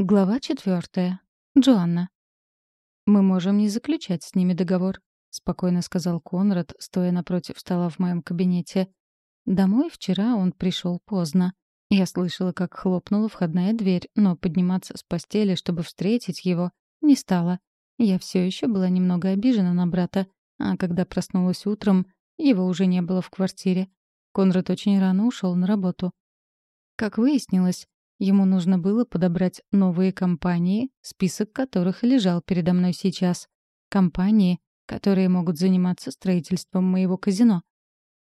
Глава четвертая. Джоанна. «Мы можем не заключать с ними договор», — спокойно сказал Конрад, стоя напротив стола в моем кабинете. Домой вчера он пришел поздно. Я слышала, как хлопнула входная дверь, но подниматься с постели, чтобы встретить его, не стала. Я все еще была немного обижена на брата, а когда проснулась утром, его уже не было в квартире. Конрад очень рано ушел на работу. Как выяснилось, Ему нужно было подобрать новые компании, список которых лежал передо мной сейчас. Компании, которые могут заниматься строительством моего казино.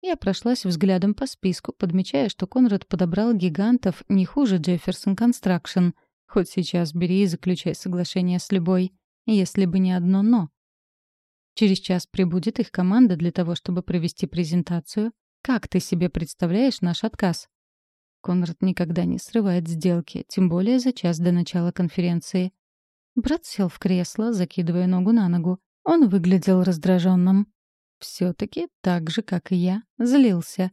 Я прошлась взглядом по списку, подмечая, что Конрад подобрал гигантов не хуже Джефферсон Констракшн. Хоть сейчас бери и заключай соглашение с любой. Если бы не одно «но». Через час прибудет их команда для того, чтобы провести презентацию. Как ты себе представляешь наш отказ? Конрад никогда не срывает сделки, тем более за час до начала конференции. Брат сел в кресло, закидывая ногу на ногу. Он выглядел раздраженным. Все-таки так же, как и я, злился.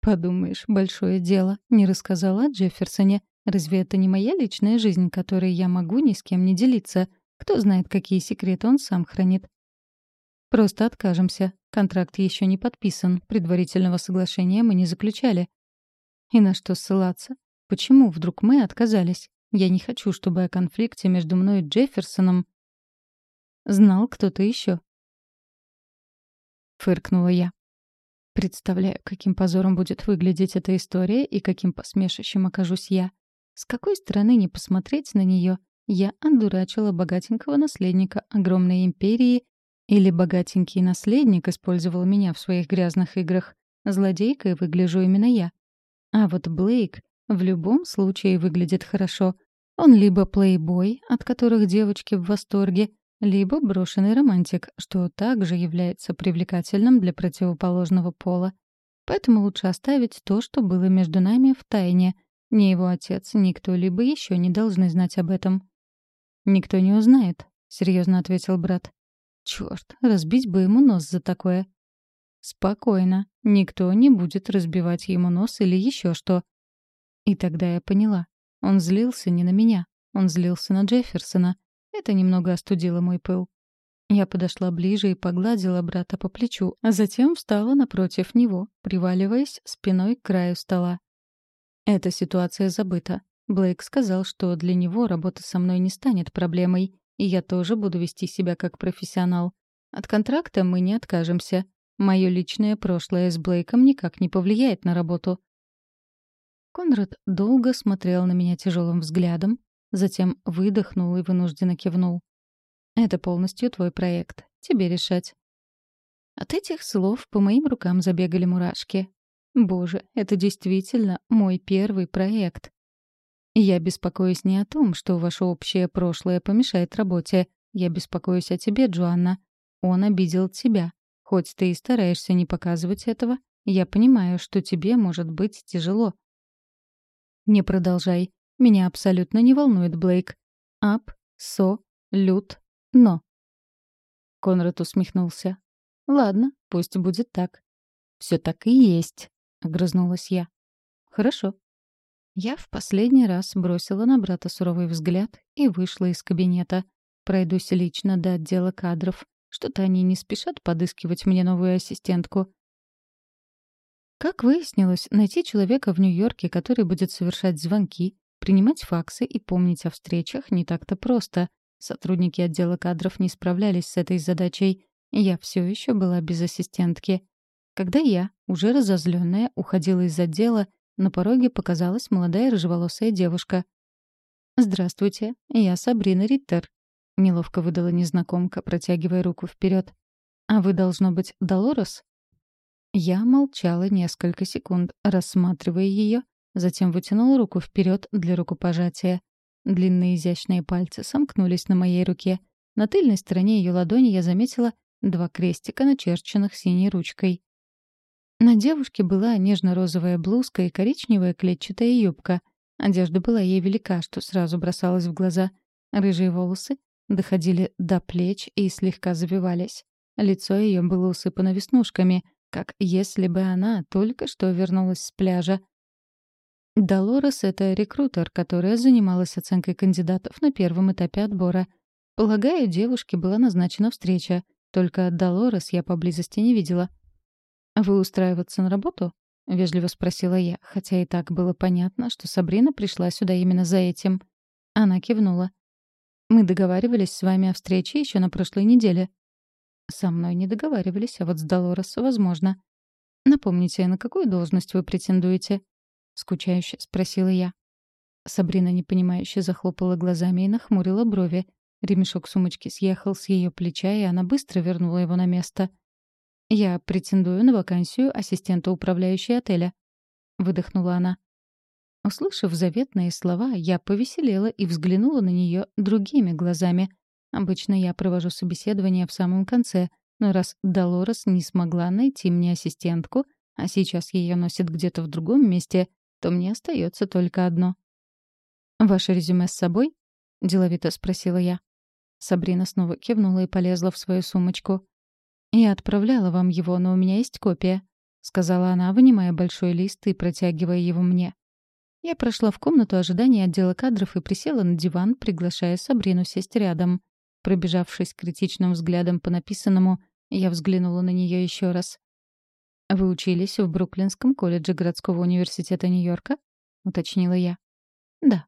Подумаешь, большое дело. Не рассказала о Джефферсоне. Разве это не моя личная жизнь, которой я могу ни с кем не делиться? Кто знает, какие секреты он сам хранит. Просто откажемся. Контракт еще не подписан. Предварительного соглашения мы не заключали. И на что ссылаться? Почему вдруг мы отказались? Я не хочу, чтобы о конфликте между мной и Джефферсоном знал кто-то еще. Фыркнула я. Представляю, каким позором будет выглядеть эта история и каким посмешищем окажусь я. С какой стороны не посмотреть на нее, я одурачила богатенького наследника огромной империи или богатенький наследник использовал меня в своих грязных играх. Злодейкой выгляжу именно я. А вот Блейк в любом случае выглядит хорошо. Он либо плейбой, от которых девочки в восторге, либо брошенный романтик, что также является привлекательным для противоположного пола. Поэтому лучше оставить то, что было между нами, в тайне. Ни его отец, ни кто-либо еще не должны знать об этом. «Никто не узнает», — серьезно ответил брат. Черт, разбить бы ему нос за такое. Спокойно. Никто не будет разбивать ему нос или еще что. И тогда я поняла. Он злился не на меня. Он злился на Джефферсона. Это немного остудило мой пыл. Я подошла ближе и погладила брата по плечу, а затем встала напротив него, приваливаясь спиной к краю стола. Эта ситуация забыта. Блейк сказал, что для него работа со мной не станет проблемой, и я тоже буду вести себя как профессионал. От контракта мы не откажемся. Мое личное прошлое с Блейком никак не повлияет на работу. Конрад долго смотрел на меня тяжелым взглядом, затем выдохнул и вынужденно кивнул. «Это полностью твой проект. Тебе решать». От этих слов по моим рукам забегали мурашки. Боже, это действительно мой первый проект. Я беспокоюсь не о том, что ваше общее прошлое помешает работе. Я беспокоюсь о тебе, Джоанна. Он обидел тебя. Хоть ты и стараешься не показывать этого, я понимаю, что тебе может быть тяжело. Не продолжай. Меня абсолютно не волнует Блейк. Ап, со, лют, но. Конрад усмехнулся. Ладно, пусть будет так. Все так и есть, огрызнулась я. Хорошо. Я в последний раз бросила на брата суровый взгляд и вышла из кабинета. Пройдусь лично до отдела кадров. Что-то они не спешат подыскивать мне новую ассистентку. Как выяснилось, найти человека в Нью-Йорке, который будет совершать звонки, принимать факсы и помнить о встречах, не так-то просто. Сотрудники отдела кадров не справлялись с этой задачей. Я все еще была без ассистентки. Когда я, уже разозленная, уходила из отдела, на пороге показалась молодая рыжеволосая девушка. «Здравствуйте, я Сабрина Риттер», — неловко выдала незнакомка, протягивая руку вперед. «А вы, должно быть, Долорес?» Я молчала несколько секунд, рассматривая ее, затем вытянула руку вперед для рукопожатия. Длинные изящные пальцы сомкнулись на моей руке. На тыльной стороне ее ладони я заметила два крестика, начерченных синей ручкой. На девушке была нежно-розовая блузка и коричневая клетчатая юбка. Одежда была ей велика, что сразу бросалось в глаза. Рыжие волосы доходили до плеч и слегка завивались. Лицо ее было усыпано веснушками, как если бы она только что вернулась с пляжа. Долорес — это рекрутер, которая занималась оценкой кандидатов на первом этапе отбора. Полагаю, девушке была назначена встреча. Только Долорес я поблизости не видела. «А «Вы устраиваться на работу?» — вежливо спросила я, хотя и так было понятно, что Сабрина пришла сюда именно за этим. Она кивнула. «Мы договаривались с вами о встрече еще на прошлой неделе». «Со мной не договаривались, а вот с Долорес, возможно». «Напомните, на какую должность вы претендуете?» — скучающе спросила я. Сабрина непонимающе захлопала глазами и нахмурила брови. Ремешок сумочки съехал с ее плеча, и она быстро вернула его на место. «Я претендую на вакансию ассистента управляющей отеля», — выдохнула она. Услышав заветные слова, я повеселела и взглянула на нее другими глазами. Обычно я провожу собеседование в самом конце, но раз Долорес не смогла найти мне ассистентку, а сейчас ее носит где-то в другом месте, то мне остается только одно. «Ваше резюме с собой?» — деловито спросила я. Сабрина снова кивнула и полезла в свою сумочку. «Я отправляла вам его, но у меня есть копия», — сказала она, вынимая большой лист и протягивая его мне. Я прошла в комнату ожидания отдела кадров и присела на диван, приглашая Сабрину сесть рядом. Пробежавшись критичным взглядом по написанному, я взглянула на нее еще раз. «Вы учились в Бруклинском колледже городского университета Нью-Йорка?» — уточнила я. «Да».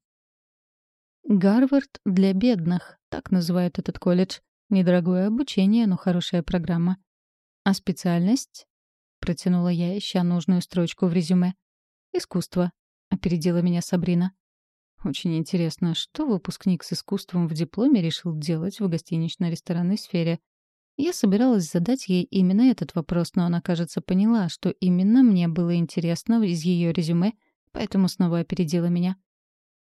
«Гарвард для бедных», — так называют этот колледж. Недорогое обучение, но хорошая программа. «А специальность?» — протянула я, ища нужную строчку в резюме. «Искусство», — опередила меня Сабрина. Очень интересно, что выпускник с искусством в дипломе решил делать в гостинично-ресторанной сфере. Я собиралась задать ей именно этот вопрос, но она, кажется, поняла, что именно мне было интересно из ее резюме, поэтому снова опередила меня.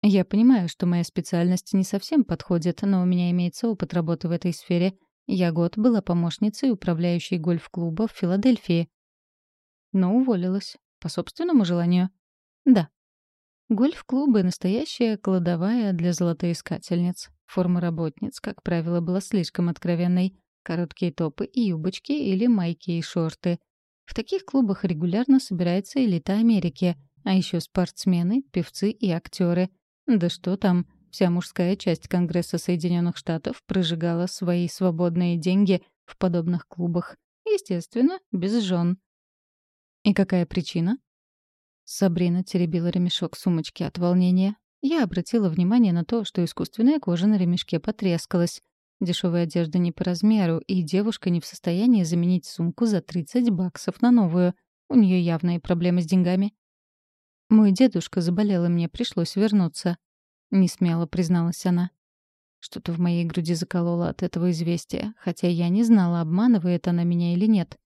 Я понимаю, что моя специальность не совсем подходит, но у меня имеется опыт работы в этой сфере. Я год была помощницей управляющей гольф-клуба в Филадельфии. Но уволилась. По собственному желанию? Да. Гольф-клубы — настоящая кладовая для золотоискательниц. Форма работниц, как правило, была слишком откровенной. Короткие топы и юбочки или майки и шорты. В таких клубах регулярно собирается элита Америки, а еще спортсмены, певцы и актеры. Да что там, вся мужская часть Конгресса Соединенных Штатов прожигала свои свободные деньги в подобных клубах. Естественно, без жен. И какая причина? Сабрина теребила ремешок сумочки от волнения. Я обратила внимание на то, что искусственная кожа на ремешке потрескалась. Дешевая одежда не по размеру, и девушка не в состоянии заменить сумку за 30 баксов на новую. У нее явные проблемы с деньгами. «Мой дедушка заболел, и мне пришлось вернуться», — несмело призналась она. Что-то в моей груди закололо от этого известия, хотя я не знала, обманывает она меня или нет.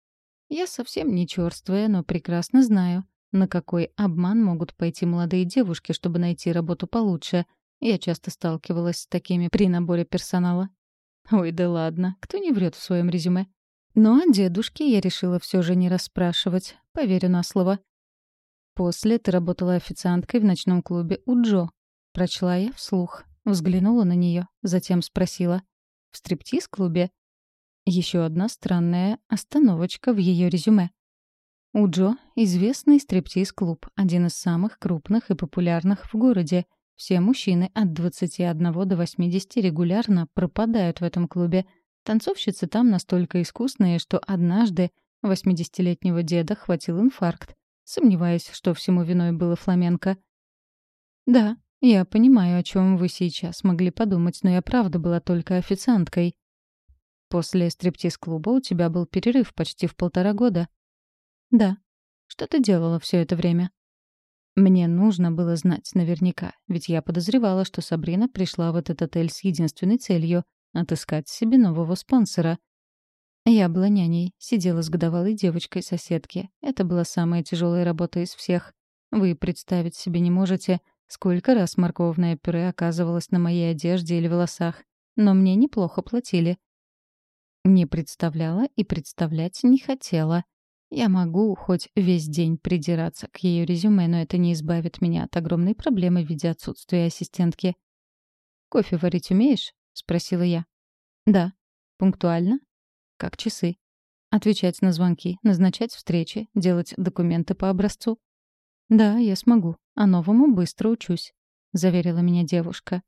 Я совсем не чёрствая, но прекрасно знаю, на какой обман могут пойти молодые девушки, чтобы найти работу получше? Я часто сталкивалась с такими при наборе персонала. Ой, да ладно, кто не врет в своем резюме? Ну а дедушке я решила все же не расспрашивать, поверю на слово. После ты работала официанткой в ночном клубе у Джо. Прочла я вслух, взглянула на нее, затем спросила. В стриптиз-клубе? Еще одна странная остановочка в ее резюме. У Джо известный стриптиз-клуб, один из самых крупных и популярных в городе. Все мужчины от 21 до 80 регулярно пропадают в этом клубе. Танцовщицы там настолько искусные, что однажды 80-летнего деда хватил инфаркт. Сомневаюсь, что всему виной было фламенко. «Да, я понимаю, о чем вы сейчас могли подумать, но я правда была только официанткой». «После стриптиз-клуба у тебя был перерыв почти в полтора года», «Да. Что ты делала все это время?» Мне нужно было знать наверняка, ведь я подозревала, что Сабрина пришла в этот отель с единственной целью — отыскать себе нового спонсора. Я была няней, сидела с годовалой девочкой соседки. Это была самая тяжелая работа из всех. Вы представить себе не можете, сколько раз морковное пюре оказывалось на моей одежде или волосах. Но мне неплохо платили. Не представляла и представлять не хотела. Я могу хоть весь день придираться к ее резюме, но это не избавит меня от огромной проблемы в виде отсутствия ассистентки. «Кофе варить умеешь?» — спросила я. «Да». «Пунктуально?» «Как часы». «Отвечать на звонки, назначать встречи, делать документы по образцу». «Да, я смогу, а новому быстро учусь», — заверила меня девушка.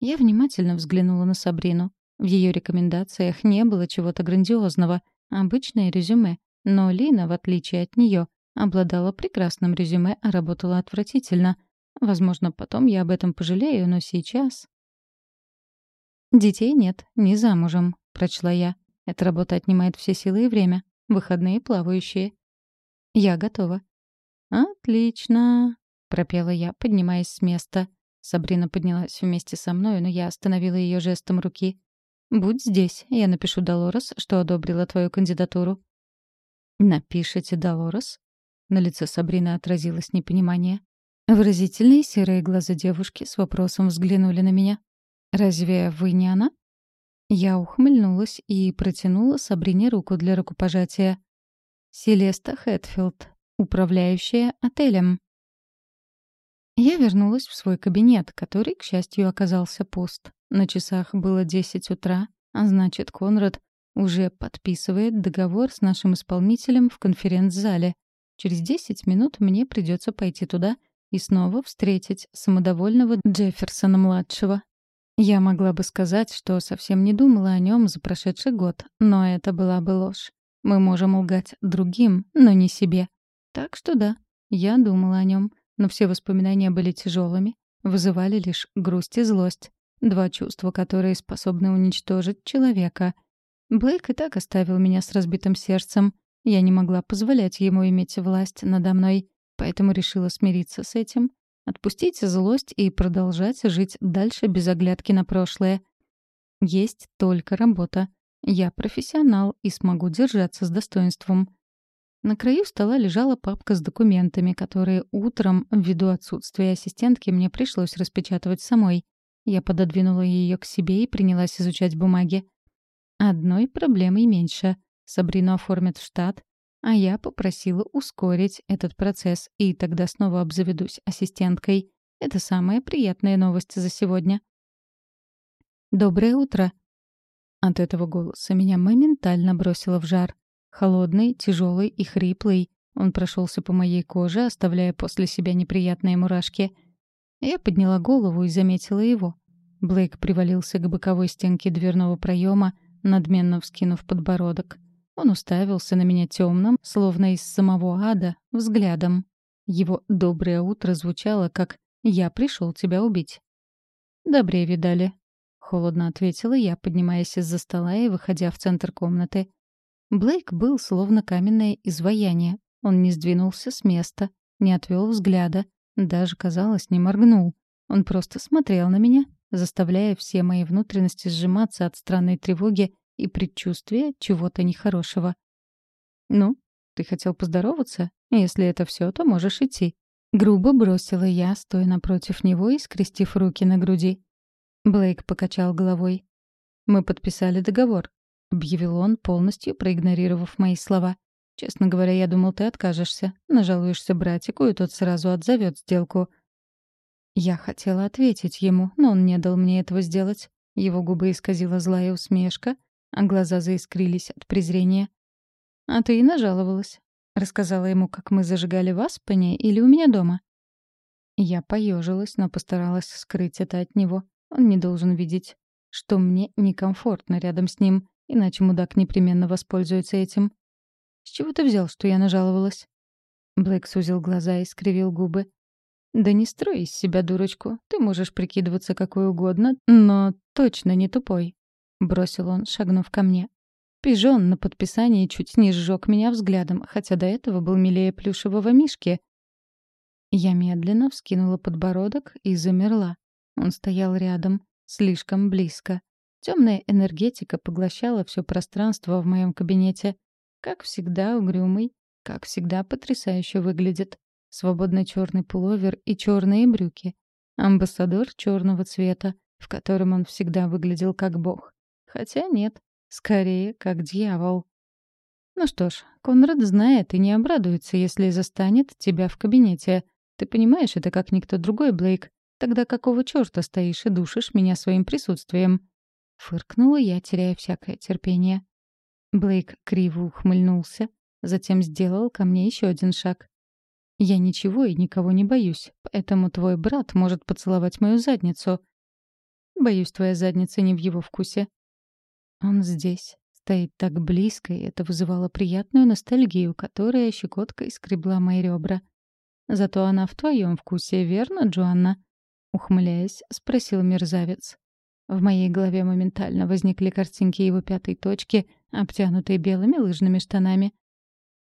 Я внимательно взглянула на Сабрину. В ее рекомендациях не было чего-то грандиозного, обычное резюме, но Лина, в отличие от нее, обладала прекрасным резюме, а работала отвратительно. Возможно, потом я об этом пожалею, но сейчас... «Детей нет, не замужем», — прочла я. «Эта работа отнимает все силы и время. Выходные плавающие». «Я готова». «Отлично», — пропела я, поднимаясь с места. Сабрина поднялась вместе со мной, но я остановила ее жестом руки. «Будь здесь, я напишу Долорес, что одобрила твою кандидатуру». «Напишите Долорес?» На лице Сабрины отразилось непонимание. Выразительные серые глаза девушки с вопросом взглянули на меня. «Разве вы не она?» Я ухмыльнулась и протянула Сабрине руку для рукопожатия. «Селеста Хэтфилд, управляющая отелем». Я вернулась в свой кабинет, который, к счастью, оказался пуст. На часах было 10 утра, а значит, Конрад уже подписывает договор с нашим исполнителем в конференц-зале. Через 10 минут мне придется пойти туда и снова встретить самодовольного Джефферсона-младшего. Я могла бы сказать, что совсем не думала о нем за прошедший год, но это была бы ложь. Мы можем лгать другим, но не себе. Так что да, я думала о нем, но все воспоминания были тяжелыми, вызывали лишь грусть и злость. Два чувства, которые способны уничтожить человека. Блейк и так оставил меня с разбитым сердцем. Я не могла позволять ему иметь власть надо мной, поэтому решила смириться с этим Отпустить злость и продолжать жить дальше без оглядки на прошлое. Есть только работа. Я профессионал и смогу держаться с достоинством. На краю стола лежала папка с документами, которые утром, ввиду отсутствия ассистентки, мне пришлось распечатывать самой. Я пододвинула ее к себе и принялась изучать бумаги. Одной проблемой меньше. Сабрину оформят в штат, а я попросила ускорить этот процесс, и тогда снова обзаведусь ассистенткой. Это самая приятная новость за сегодня. «Доброе утро!» От этого голоса меня моментально бросило в жар. Холодный, тяжелый и хриплый. Он прошелся по моей коже, оставляя после себя неприятные мурашки. Я подняла голову и заметила его. Блейк привалился к боковой стенке дверного проема, надменно вскинув подбородок. Он уставился на меня темным, словно из самого ада, взглядом. Его «доброе утро» звучало как «я пришел тебя убить». «Добрее видали», — холодно ответила я, поднимаясь из-за стола и выходя в центр комнаты. Блейк был словно каменное изваяние. Он не сдвинулся с места, не отвел взгляда, даже, казалось, не моргнул. Он просто смотрел на меня, заставляя все мои внутренности сжиматься от странной тревоги и предчувствие чего-то нехорошего. «Ну, ты хотел поздороваться? Если это все, то можешь идти». Грубо бросила я, стоя напротив него и скрестив руки на груди. Блейк покачал головой. «Мы подписали договор», — объявил он, полностью проигнорировав мои слова. «Честно говоря, я думал, ты откажешься. Нажалуешься братику, и тот сразу отзовет сделку». Я хотела ответить ему, но он не дал мне этого сделать. Его губы исказила злая усмешка, а глаза заискрились от презрения. «А ты и нажаловалась. Рассказала ему, как мы зажигали в Аспене или у меня дома?» Я поежилась, но постаралась скрыть это от него. Он не должен видеть, что мне некомфортно рядом с ним, иначе мудак непременно воспользуется этим. «С чего ты взял, что я нажаловалась?» Блэк сузил глаза и скривил губы. «Да не строй из себя дурочку. Ты можешь прикидываться какой угодно, но точно не тупой. — бросил он, шагнув ко мне. Пижон на подписании чуть не сжег меня взглядом, хотя до этого был милее плюшевого мишки. Я медленно вскинула подбородок и замерла. Он стоял рядом, слишком близко. Темная энергетика поглощала все пространство в моем кабинете. Как всегда угрюмый, как всегда потрясающе выглядит. Свободный черный пуловер и черные брюки. Амбассадор черного цвета, в котором он всегда выглядел как бог. Хотя нет, скорее, как дьявол. Ну что ж, Конрад знает и не обрадуется, если застанет тебя в кабинете. Ты понимаешь это как никто другой, Блейк. Тогда какого чёрта стоишь и душишь меня своим присутствием?» Фыркнула я, теряя всякое терпение. Блейк криво ухмыльнулся, затем сделал ко мне еще один шаг. Я ничего и никого не боюсь, поэтому твой брат может поцеловать мою задницу. Боюсь, твоя задница не в его вкусе. Он здесь, стоит так близко, и это вызывало приятную ностальгию, которая щекоткой скребла мои ребра. Зато она в твоем вкусе, верно, Джоанна? Ухмыляясь, спросил мерзавец. В моей голове моментально возникли картинки его пятой точки, обтянутой белыми лыжными штанами.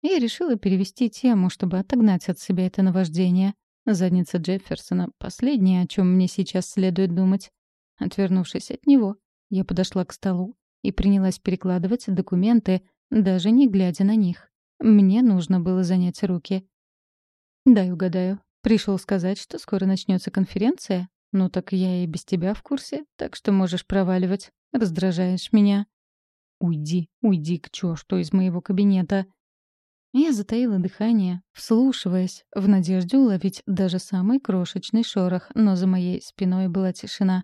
Я решила перевести тему, чтобы отогнать от себя это наваждение. Задница Джефферсона — последнее, о чем мне сейчас следует думать. Отвернувшись от него, я подошла к столу и принялась перекладывать документы, даже не глядя на них. Мне нужно было занять руки. «Дай угадаю. Пришел сказать, что скоро начнется конференция? Ну так я и без тебя в курсе, так что можешь проваливать. Раздражаешь меня». «Уйди, уйди к чёрту из моего кабинета», я затаила дыхание, вслушиваясь, в надежде уловить даже самый крошечный шорох, но за моей спиной была тишина.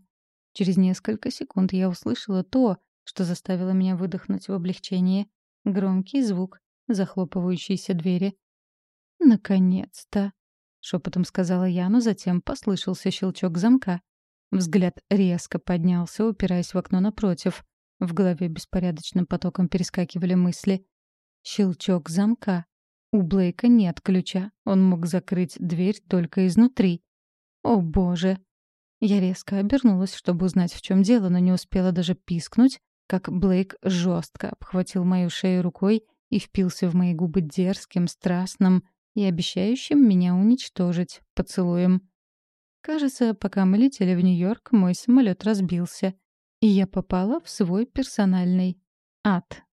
Через несколько секунд я услышала то, что заставило меня выдохнуть в облегчении. Громкий звук захлопывающейся двери. «Наконец-то!» — шепотом сказала я, но затем послышался щелчок замка. Взгляд резко поднялся, упираясь в окно напротив. В голове беспорядочным потоком перескакивали мысли. Щелчок замка. У Блейка нет ключа. Он мог закрыть дверь только изнутри. О, боже! Я резко обернулась, чтобы узнать, в чем дело, но не успела даже пискнуть, как Блейк жестко обхватил мою шею рукой и впился в мои губы дерзким, страстным и обещающим меня уничтожить поцелуем. Кажется, пока мы летели в Нью-Йорк, мой самолет разбился, и я попала в свой персональный ад.